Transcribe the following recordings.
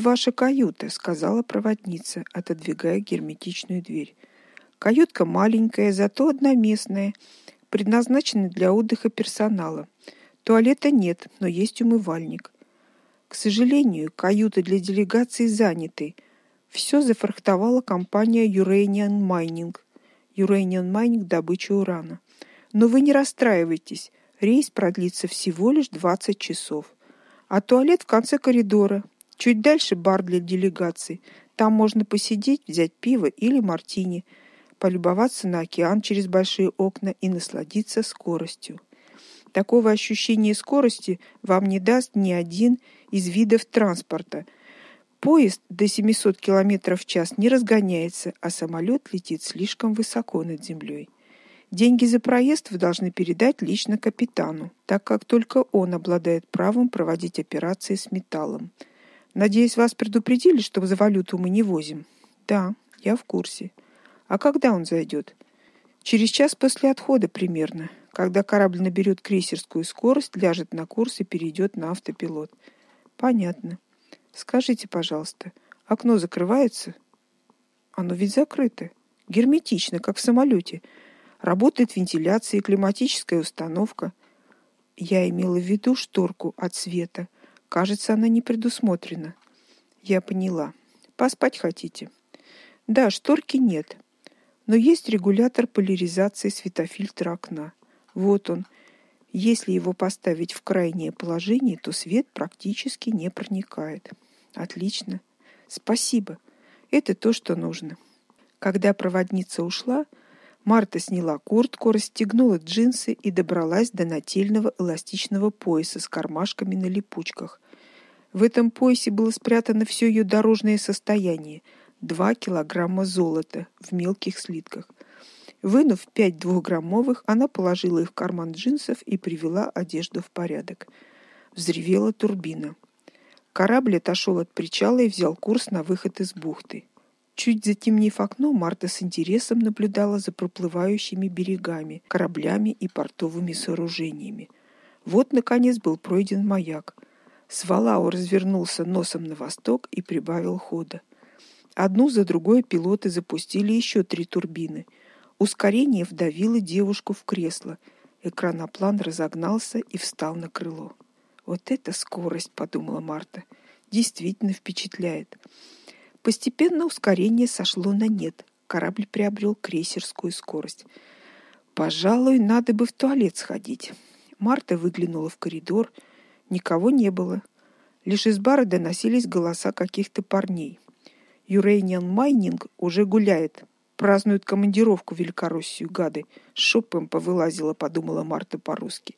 ваша каюта, сказала проводница, отодвигая герметичную дверь. Каютка маленькая, зато одноместная, предназначена для отдыха персонала. Туалета нет, но есть умывальник. К сожалению, каюты для делегации заняты. Все зафрахтовала компания Uranian Mining. Uranian Mining добыча урана. Но вы не расстраивайтесь. Рейс продлится всего лишь 20 часов. А туалет в конце коридора. Чуть дальше бар для делегаций. Там можно посидеть, взять пиво или мартини, полюбоваться на океан через большие окна и насладиться скоростью. Такого ощущения скорости вам не даст ни один из видов транспорта. Поезд до 700 км в час не разгоняется, а самолет летит слишком высоко над землей. Деньги за проезд вы должны передать лично капитану, так как только он обладает правом проводить операции с металлом. Надеюсь, вас предупредили, что за валюту мы не возим. Да, я в курсе. А когда он зайдет? Через час после отхода примерно. Когда корабль наберет крейсерскую скорость, ляжет на курс и перейдет на автопилот. Понятно. Скажите, пожалуйста, окно закрывается? Оно ведь закрыто. Герметично, как в самолете. Работает вентиляция и климатическая установка. Я имела в виду шторку от света. Кажется, она не предусмотрена. Я поняла. Поспать хотите? Да, шторки нет. Но есть регулятор поляризации светофильтра окна. Вот он. Если его поставить в крайнее положение, то свет практически не проникает. Отлично. Спасибо. Это то, что нужно. Когда проводница ушла, Марта сняла куртку, расстегнула джинсы и добралась до нательного эластичного пояса с кармашками на липучках. В этом поясе было спрятано все ее дорожное состояние: два килограмма золота в мелких слитках. Вынув пять двухграммовых, она положила их в карман джинсов и привела одежду в порядок. Взревела турбина. Корабль отошел от причала и взял курс на выход из бухты. Чуть затемнив окно, Марта с интересом наблюдала за проплывающими берегами, кораблями и портовыми сооружениями. Вот наконец был пройден маяк. Свалау развернулся носом на восток и прибавил хода. Одну за другой пилоты запустили еще три турбины. Ускорение вдавило девушку в кресло. Экраноплан разогнался и встал на крыло. Вот это скорость, подумала Марта. Действительно впечатляет. Постепенно ускорение сошло на нет. Корабль приобрел крейсерскую скорость. Пожалуй, надо бы в туалет сходить. Марта выглянула в коридор. Никого не было. Лишь из бара доносились голоса каких-то парней. Юрейниан Майнинг уже гуляет. Празднуют командировку в Великороссию, гады. Шопом повылазила, подумала Марта по-русски.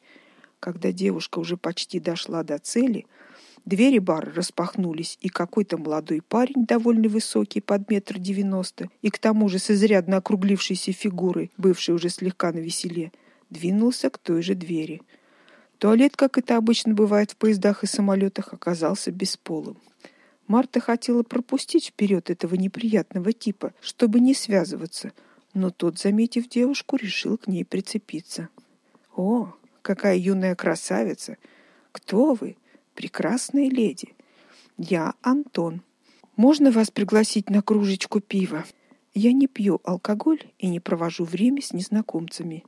Когда девушка уже почти дошла до цели, Двери бара распахнулись, и какой-то молодой парень, довольно высокий, под метр девяносто, и к тому же с изрядно округлившейся фигурой, бывший уже слегка на веселе, двинулся к той же двери. Туалет, как это обычно бывает в поездах и самолетах, оказался бесполым. Марта хотела пропустить вперед этого неприятного типа, чтобы не связываться, но тот, заметив девушку, решил к ней прицепиться. О, какая юная красавица! Кто вы? прекрасная леди. Я Антон. Можно вас пригласить на кружечку пива? Я не пью алкоголь и не провожу время с незнакомцами.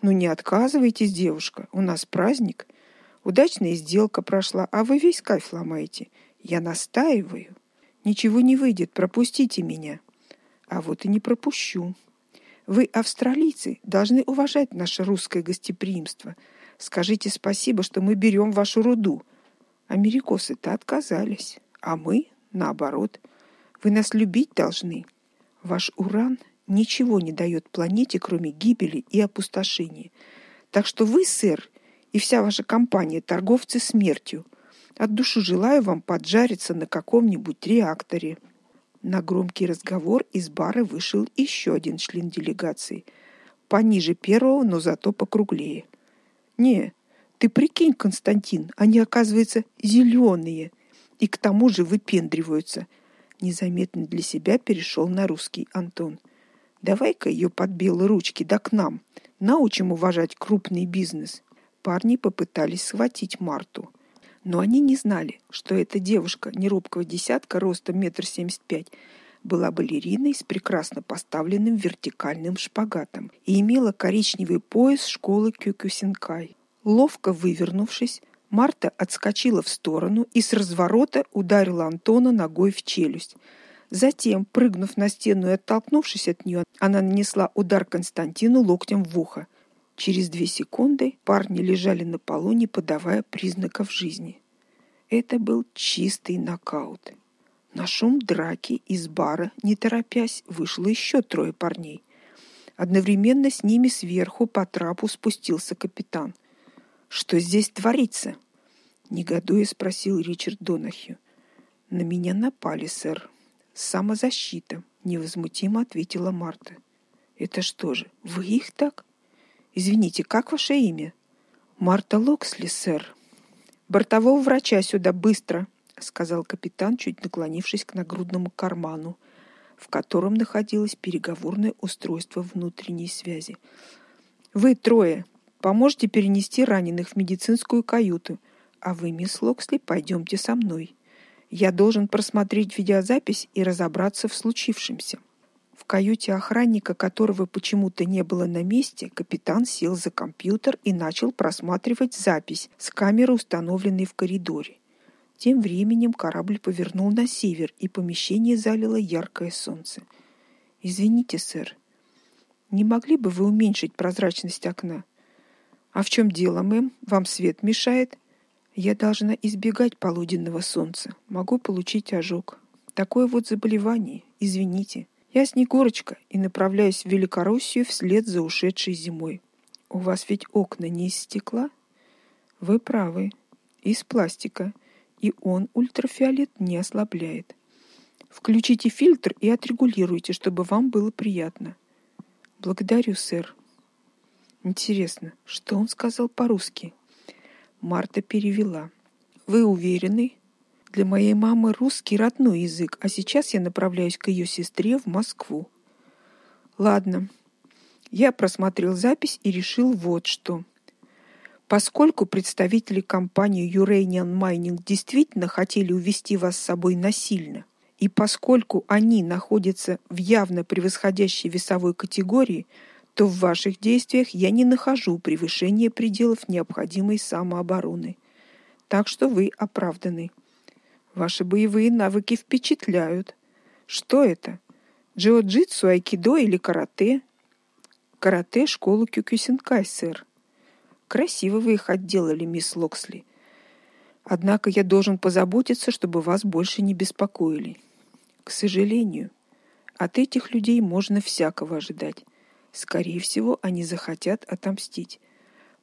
Ну не отказывайтесь, девушка. У нас праздник. Удачная сделка прошла, а вы весь кайф ломаете. Я настаиваю. Ничего не выйдет, пропустите меня. А вот и не пропущу. Вы, австралийцы, должны уважать наше русское гостеприимство. Скажите спасибо, что мы берем вашу руду. Америкосы-то отказались, а мы, наоборот, вы нас любить должны. Ваш уран ничего не дает планете, кроме гибели и опустошения. Так что вы, сэр, и вся ваша компания торговцы смертью. От души желаю вам поджариться на каком-нибудь реакторе. На громкий разговор из бара вышел еще один член делегации, пониже первого, но зато покруглее. Не, ты прикинь, Константин, они, оказывается, зеленые и к тому же выпендриваются. Незаметно для себя перешел на русский Антон. Давай-ка ее под белые ручки да к нам. Научим уважать крупный бизнес. Парни попытались схватить Марту. Но они не знали, что эта девушка неробкого десятка, ростом метр семьдесят пять, была балериной с прекрасно поставленным вертикальным шпагатом и имела коричневый пояс школы Кюкюсинкай. Ловко вывернувшись, Марта отскочила в сторону и с разворота ударила Антона ногой в челюсть. Затем, прыгнув на стену и оттолкнувшись от нее, она нанесла удар Константину локтем в ухо. Через две секунды парни лежали на полу, не подавая признаков жизни. Это был чистый нокаут. На шум драки из бара, не торопясь, вышло еще трое парней. Одновременно с ними сверху по трапу спустился капитан. Что здесь творится? негодуя спросил Ричард Донахью. На меня напали, сэр. Самозащита, невозмутимо ответила Марта. Это что же, вы их так? Извините, как ваше имя? Марта Локсли, сэр. Бортового врача сюда быстро, сказал капитан, чуть наклонившись к нагрудному карману, в котором находилось переговорное устройство внутренней связи. Вы трое поможете перенести раненых в медицинскую каюту, а вы, мисс Локсли, пойдемте со мной. Я должен просмотреть видеозапись и разобраться в случившемся. В каюте охранника, которого почему-то не было на месте, капитан сел за компьютер и начал просматривать запись с камеры, установленной в коридоре. Тем временем корабль повернул на север, и помещение залило яркое солнце. Извините, сэр. Не могли бы вы уменьшить прозрачность окна? А в чем дело, мэм? Вам свет мешает? Я должна избегать полуденного солнца. Могу получить ожог. Такое вот заболевание. Извините. Я Снегурочка и направляюсь в Великороссию вслед за ушедшей зимой. У вас ведь окна не из стекла? Вы правы. Из пластика и он ультрафиолет не ослабляет. Включите фильтр и отрегулируйте, чтобы вам было приятно. Благодарю, сэр. Интересно, что он сказал по-русски? Марта перевела. Вы уверены? Для моей мамы русский родной язык, а сейчас я направляюсь к ее сестре в Москву. Ладно. Я просмотрел запись и решил вот что. Поскольку представители компании Uranian Mining действительно хотели увести вас с собой насильно, и поскольку они находятся в явно превосходящей весовой категории, то в ваших действиях я не нахожу превышения пределов необходимой самообороны. Так что вы оправданы. Ваши боевые навыки впечатляют. Что это? Джиу-джитсу, айкидо или карате? Карате школу Кюкюсинкай, сэр. Красиво вы их отделали, мисс Локсли. Однако я должен позаботиться, чтобы вас больше не беспокоили. К сожалению, от этих людей можно всякого ожидать. Скорее всего, они захотят отомстить.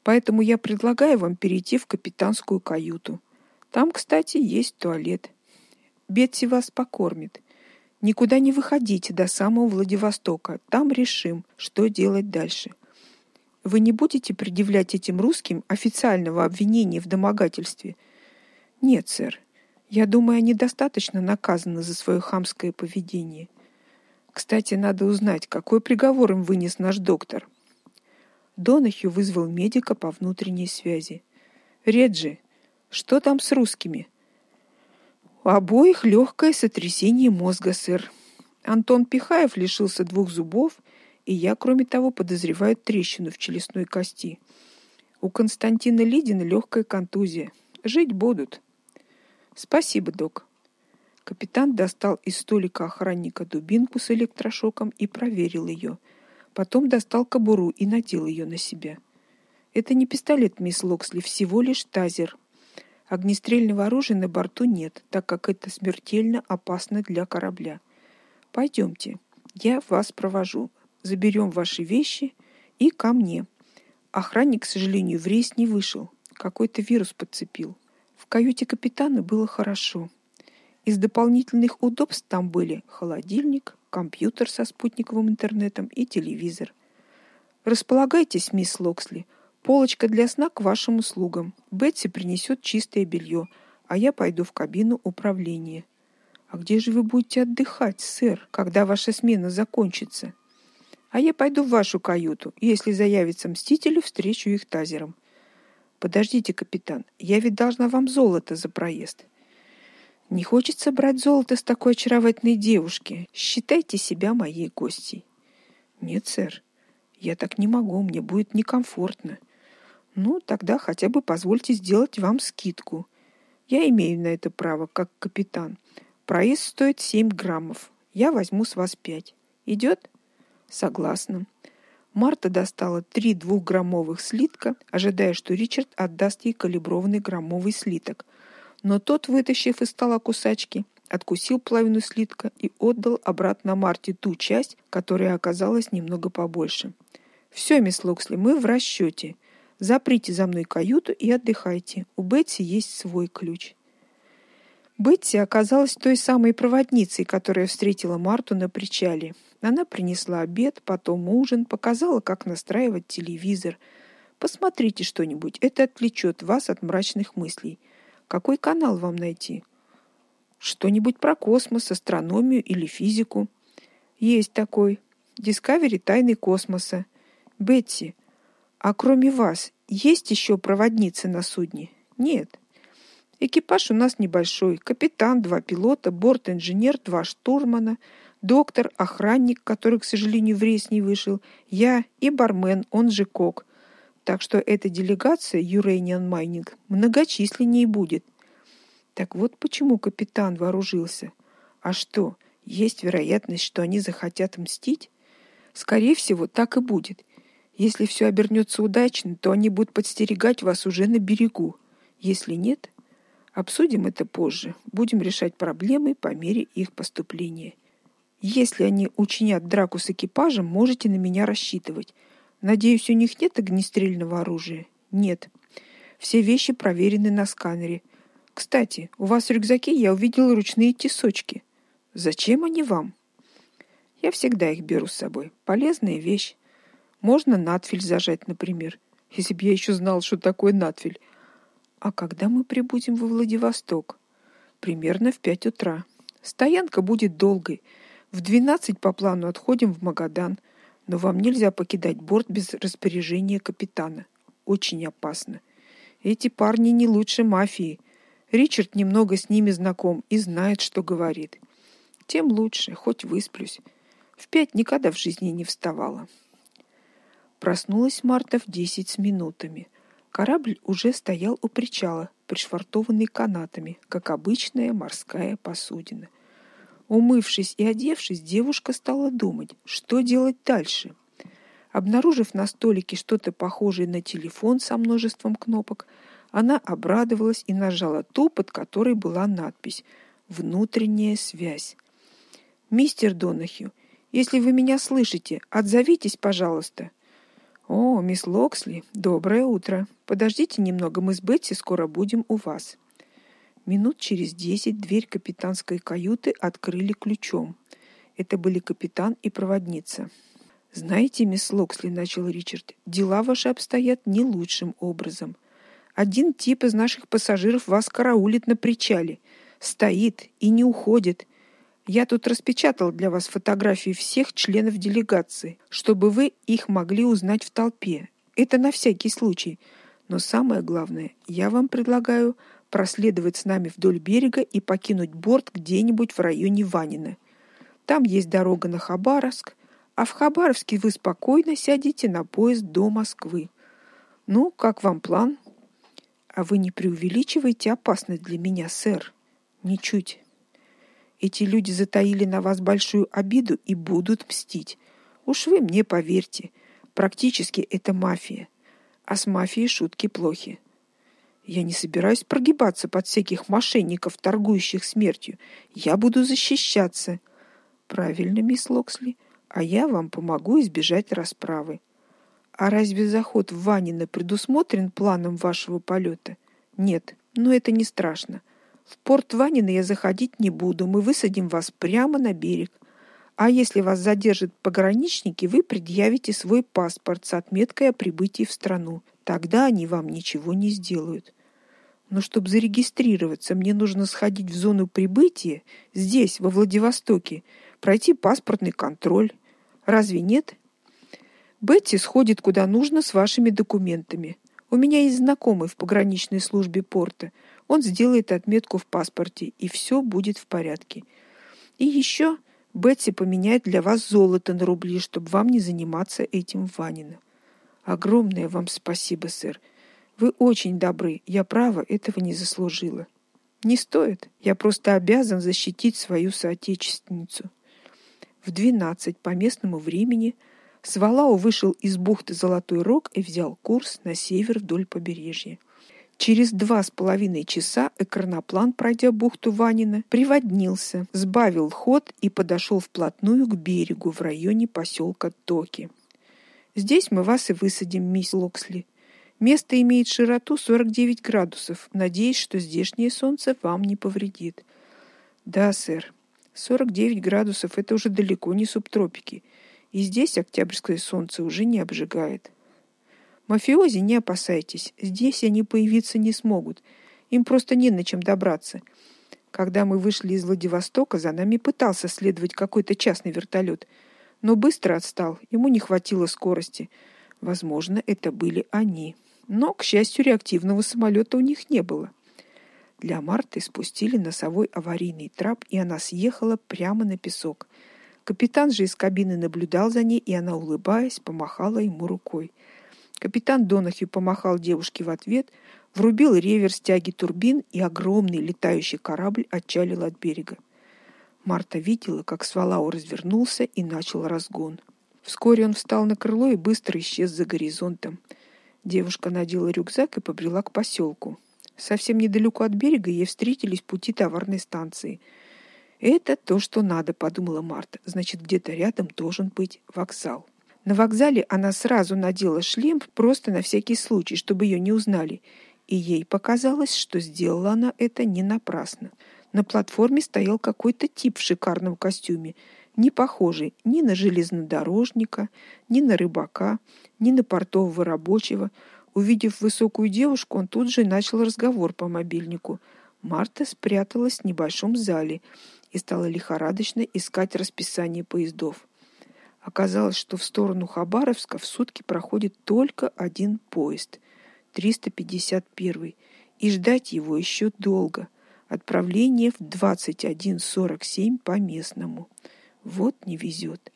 Поэтому я предлагаю вам перейти в капитанскую каюту. Там, кстати, есть туалет. Бетси вас покормит. Никуда не выходите до самого Владивостока. Там решим, что делать дальше. Вы не будете предъявлять этим русским официального обвинения в домогательстве? Нет, сэр. Я думаю, они достаточно наказаны за свое хамское поведение. Кстати, надо узнать, какой приговор им вынес наш доктор. Донахью вызвал медика по внутренней связи. Реджи, что там с русскими? У обоих легкое сотрясение мозга, сэр. Антон Пихаев лишился двух зубов и я, кроме того, подозреваю трещину в челюстной кости. У Константина Лидина легкая контузия. Жить будут. Спасибо, док. Капитан достал из столика охранника дубинку с электрошоком и проверил ее. Потом достал кобуру и надел ее на себя. Это не пистолет, мисс Локсли, всего лишь тазер. Огнестрельного оружия на борту нет, так как это смертельно опасно для корабля. Пойдемте, я вас провожу заберем ваши вещи и ко мне. Охранник, к сожалению, в рейс не вышел. Какой-то вирус подцепил. В каюте капитана было хорошо. Из дополнительных удобств там были холодильник, компьютер со спутниковым интернетом и телевизор. Располагайтесь, мисс Локсли. Полочка для сна к вашим услугам. Бетси принесет чистое белье, а я пойду в кабину управления. А где же вы будете отдыхать, сэр, когда ваша смена закончится? А я пойду в вашу каюту, и если заявятся мстители, встречу их тазером. Подождите, капитан, я ведь должна вам золото за проезд. Не хочется брать золото с такой очаровательной девушки. Считайте себя моей гостьей. Нет, сэр. Я так не могу, мне будет некомфортно. Ну, тогда хотя бы позвольте сделать вам скидку. Я имею на это право, как капитан. Проезд стоит 7 граммов. Я возьму с вас пять. Идет? Согласна. Марта достала три двухграммовых слитка, ожидая, что Ричард отдаст ей калиброванный граммовый слиток. Но тот, вытащив из стола кусачки, откусил половину слитка и отдал обратно Марте ту часть, которая оказалась немного побольше. Все, мисс Локсли, мы в расчете. Заприте за мной каюту и отдыхайте. У Бетси есть свой ключ. Бетси оказалась той самой проводницей, которая встретила Марту на причале. Она принесла обед, потом ужин, показала, как настраивать телевизор. Посмотрите что-нибудь, это отвлечет вас от мрачных мыслей. Какой канал вам найти? Что-нибудь про космос, астрономию или физику? Есть такой. Discovery тайны космоса. Бетси, а кроме вас есть еще проводницы на судне? Нет. Экипаж у нас небольшой: капитан, два пилота, борт-инженер, два штурмана, доктор, охранник, который, к сожалению, в рейс не вышел, я и бармен, он же кок. Так что эта делегация Uranian Mining многочисленнее будет. Так вот почему капитан вооружился. А что, есть вероятность, что они захотят мстить? Скорее всего, так и будет. Если все обернется удачно, то они будут подстерегать вас уже на берегу. Если нет, обсудим это позже. Будем решать проблемы по мере их поступления. Если они учинят драку с экипажем, можете на меня рассчитывать. Надеюсь, у них нет огнестрельного оружия? Нет. Все вещи проверены на сканере. Кстати, у вас в рюкзаке я увидел ручные тесочки. Зачем они вам? Я всегда их беру с собой. Полезная вещь. Можно надфиль зажать, например. Если бы я еще знал, что такое надфиль. А когда мы прибудем во Владивосток? Примерно в пять утра. Стоянка будет долгой. В двенадцать по плану отходим в Магадан но вам нельзя покидать борт без распоряжения капитана. Очень опасно. Эти парни не лучше мафии. Ричард немного с ними знаком и знает, что говорит. Тем лучше, хоть высплюсь. В пять никогда в жизни не вставала. Проснулась Марта в десять с минутами. Корабль уже стоял у причала, пришвартованный канатами, как обычная морская посудина. Умывшись и одевшись, девушка стала думать, что делать дальше. Обнаружив на столике что-то похожее на телефон со множеством кнопок, она обрадовалась и нажала ту, под которой была надпись «Внутренняя связь». «Мистер Донахью, если вы меня слышите, отзовитесь, пожалуйста». «О, мисс Локсли, доброе утро. Подождите немного, мы с Бетси скоро будем у вас». Минут через десять дверь капитанской каюты открыли ключом. Это были капитан и проводница. Знаете, мисс Локсли, начал Ричард, дела ваши обстоят не лучшим образом. Один тип из наших пассажиров вас караулит на причале, стоит и не уходит. Я тут распечатал для вас фотографии всех членов делегации, чтобы вы их могли узнать в толпе. Это на всякий случай. Но самое главное, я вам предлагаю проследовать с нами вдоль берега и покинуть борт где-нибудь в районе Ванина. Там есть дорога на Хабаровск, а в Хабаровске вы спокойно сядете на поезд до Москвы. Ну, как вам план? А вы не преувеличиваете опасность для меня, сэр. Ничуть. Эти люди затаили на вас большую обиду и будут мстить. Уж вы мне поверьте, практически это мафия. А с мафией шутки плохи. Я не собираюсь прогибаться под всяких мошенников, торгующих смертью. Я буду защищаться. Правильно, мисс Локсли. А я вам помогу избежать расправы. А разве заход в Ванино предусмотрен планом вашего полета? Нет, но это не страшно. В порт Ванино я заходить не буду. Мы высадим вас прямо на берег. А если вас задержат пограничники, вы предъявите свой паспорт с отметкой о прибытии в страну. Тогда они вам ничего не сделают. Но чтобы зарегистрироваться, мне нужно сходить в зону прибытия здесь, во Владивостоке, пройти паспортный контроль. Разве нет? Бетти сходит куда нужно с вашими документами. У меня есть знакомый в пограничной службе порта. Он сделает отметку в паспорте, и все будет в порядке. И еще Бетси поменяет для вас золото на рубли, чтобы вам не заниматься этим Ванино. Огромное вам спасибо, сэр. Вы очень добры. Я право этого не заслужила. Не стоит. Я просто обязан защитить свою соотечественницу. В двенадцать по местному времени Свалау вышел из бухты Золотой Рог и взял курс на север вдоль побережья. Через два с половиной часа экраноплан, пройдя бухту Ванина, приводнился, сбавил ход и подошел вплотную к берегу в районе поселка Токи. Здесь мы вас и высадим, мисс Локсли. Место имеет широту 49 градусов. Надеюсь, что здешнее солнце вам не повредит. Да, сэр. 49 градусов это уже далеко не субтропики. И здесь октябрьское солнце уже не обжигает. Мафиози не опасайтесь, здесь они появиться не смогут. Им просто не на чем добраться. Когда мы вышли из Владивостока, за нами пытался следовать какой-то частный вертолет, но быстро отстал. Ему не хватило скорости. Возможно, это были они. Но, к счастью, реактивного самолета у них не было. Для Марты спустили носовой аварийный трап, и она съехала прямо на песок. Капитан же из кабины наблюдал за ней, и она, улыбаясь, помахала ему рукой. Капитан Донахью помахал девушке в ответ, врубил реверс тяги турбин, и огромный летающий корабль отчалил от берега. Марта видела, как Свалау развернулся и начал разгон. Вскоре он встал на крыло и быстро исчез за горизонтом. Девушка надела рюкзак и побрела к поселку. Совсем недалеко от берега ей встретились пути товарной станции. Это то, что надо, подумала Марта. Значит, где-то рядом должен быть вокзал. На вокзале она сразу надела шлем просто на всякий случай, чтобы ее не узнали, и ей показалось, что сделала она это не напрасно. На платформе стоял какой-то тип в шикарном костюме, не похожий ни на железнодорожника, ни на рыбака, ни на портового рабочего. Увидев высокую девушку, он тут же начал разговор по мобильнику. Марта спряталась в небольшом зале и стала лихорадочно искать расписание поездов. Оказалось, что в сторону Хабаровска в сутки проходит только один поезд 351 и ждать его еще долго. Отправление в 21:47 по местному. Вот не везет.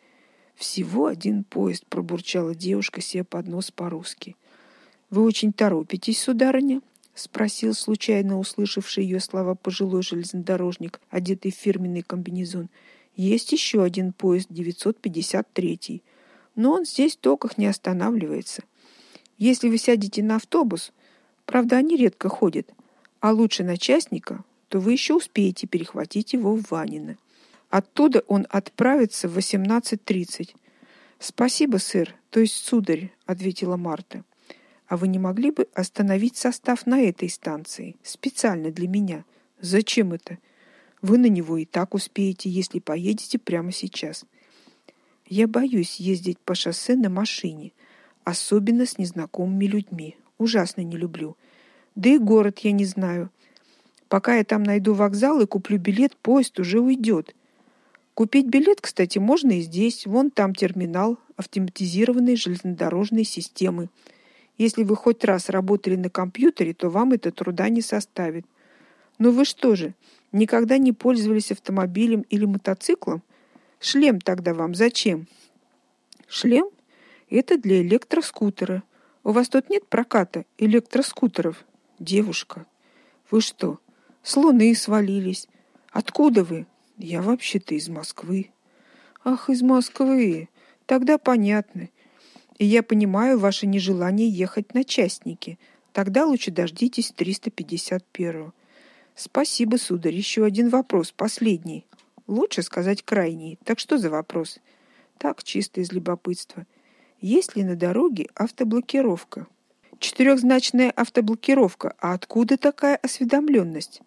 Всего один поезд, пробурчала девушка себе под нос по-русски. Вы очень торопитесь, сударыня? спросил случайно услышавший ее слова пожилой железнодорожник, одетый в фирменный комбинезон. Есть еще один поезд 953, но он здесь Токах не останавливается. Если вы сядете на автобус, правда, они редко ходят, а лучше на частника, то вы еще успеете перехватить его в Ванино. Оттуда он отправится в 18:30. Спасибо, сэр, то есть сударь, ответила Марта. А вы не могли бы остановить состав на этой станции специально для меня? Зачем это? Вы на него и так успеете, если поедете прямо сейчас. Я боюсь ездить по шоссе на машине, особенно с незнакомыми людьми. Ужасно не люблю. Да и город я не знаю. Пока я там найду вокзал и куплю билет, поезд уже уйдет. Купить билет, кстати, можно и здесь. Вон там терминал автоматизированной железнодорожной системы. Если вы хоть раз работали на компьютере, то вам это труда не составит. Но вы что же, Никогда не пользовались автомобилем или мотоциклом? Шлем тогда вам зачем? Шлем это для электроскутера. У вас тут нет проката электроскутеров, девушка. Вы что, с Луны свалились? Откуда вы? Я вообще-то из Москвы. Ах, из Москвы. Тогда понятно. И я понимаю ваше нежелание ехать на частники. Тогда лучше дождитесь 351-го. Спасибо, сударь. Еще один вопрос, последний. Лучше сказать крайний. Так что за вопрос? Так, чисто из любопытства. Есть ли на дороге автоблокировка? Четырехзначная автоблокировка. А откуда такая осведомленность?